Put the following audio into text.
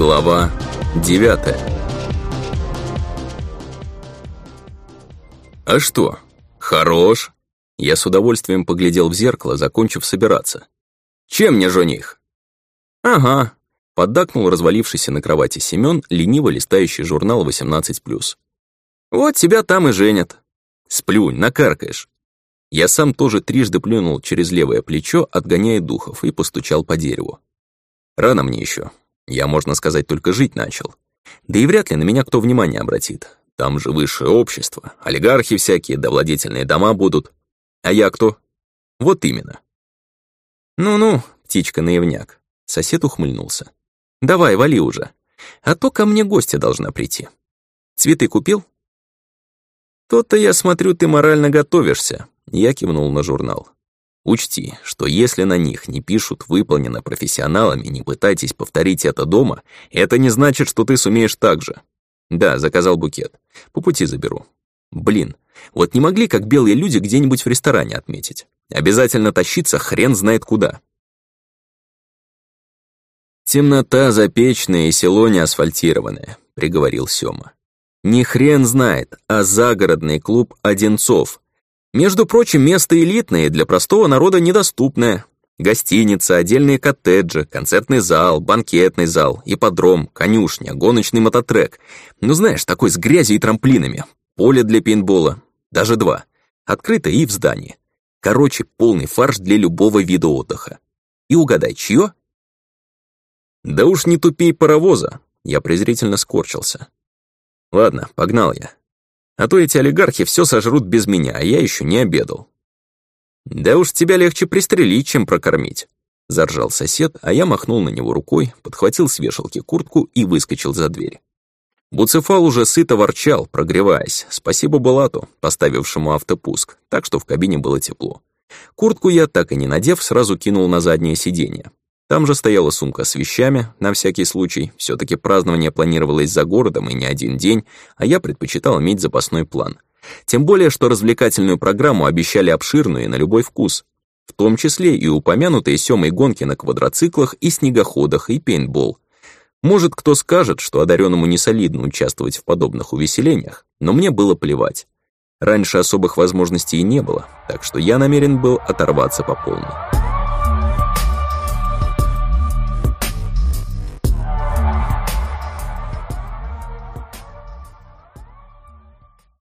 Глава девятая «А что? Хорош?» Я с удовольствием поглядел в зеркало, закончив собираться. «Чем мне жених?» «Ага», — поддакнул развалившийся на кровати Семён, лениво листающий журнал 18+. «Вот тебя там и женят». «Сплюнь, накаркаешь». Я сам тоже трижды плюнул через левое плечо, отгоняя духов, и постучал по дереву. Рано мне еще. Я, можно сказать, только жить начал. Да и вряд ли на меня кто внимание обратит. Там же высшее общество, олигархи всякие, да владетельные дома будут. А я кто? Вот именно. Ну-ну, птичка-наивняк. Сосед ухмыльнулся. Давай, вали уже. А то ко мне гостья должна прийти. Цветы купил? То-то я смотрю, ты морально готовишься. Я кивнул на журнал. Учти, что если на них не пишут «выполнено профессионалами», не пытайтесь повторить это дома, это не значит, что ты сумеешь так же. Да, заказал букет. По пути заберу. Блин, вот не могли, как белые люди, где-нибудь в ресторане отметить. Обязательно тащиться хрен знает куда. «Темнота запечная и село не асфальтированное», — приговорил Сёма. «Не хрен знает, а загородный клуб Одинцов. Между прочим, место элитное, для простого народа недоступное. Гостиница, отдельные коттеджи, концертный зал, банкетный зал, ипподром, конюшня, гоночный мототрек. Ну знаешь, такой с грязью и трамплинами. Поле для пейнтбола. Даже два. Открыто и в здании. Короче, полный фарш для любого вида отдыха. И угадай, чье? Да уж не тупей паровоза. Я презрительно скорчился. Ладно, погнал я. А то эти олигархи все сожрут без меня, а я еще не обедал. «Да уж тебя легче пристрелить, чем прокормить», — заржал сосед, а я махнул на него рукой, подхватил с вешалки куртку и выскочил за дверь. Буцефал уже сыто ворчал, прогреваясь. Спасибо Балату, поставившему автопуск, так что в кабине было тепло. Куртку я, так и не надев, сразу кинул на заднее сиденье. Там же стояла сумка с вещами, на всякий случай. все таки празднование планировалось за городом и не один день, а я предпочитал иметь запасной план — тем более, что развлекательную программу обещали обширную и на любой вкус. В том числе и упомянутые Сёмой гонки на квадроциклах и снегоходах и пейнтбол. Может, кто скажет, что одаренному не солидно участвовать в подобных увеселениях, но мне было плевать. Раньше особых возможностей не было, так что я намерен был оторваться по полной.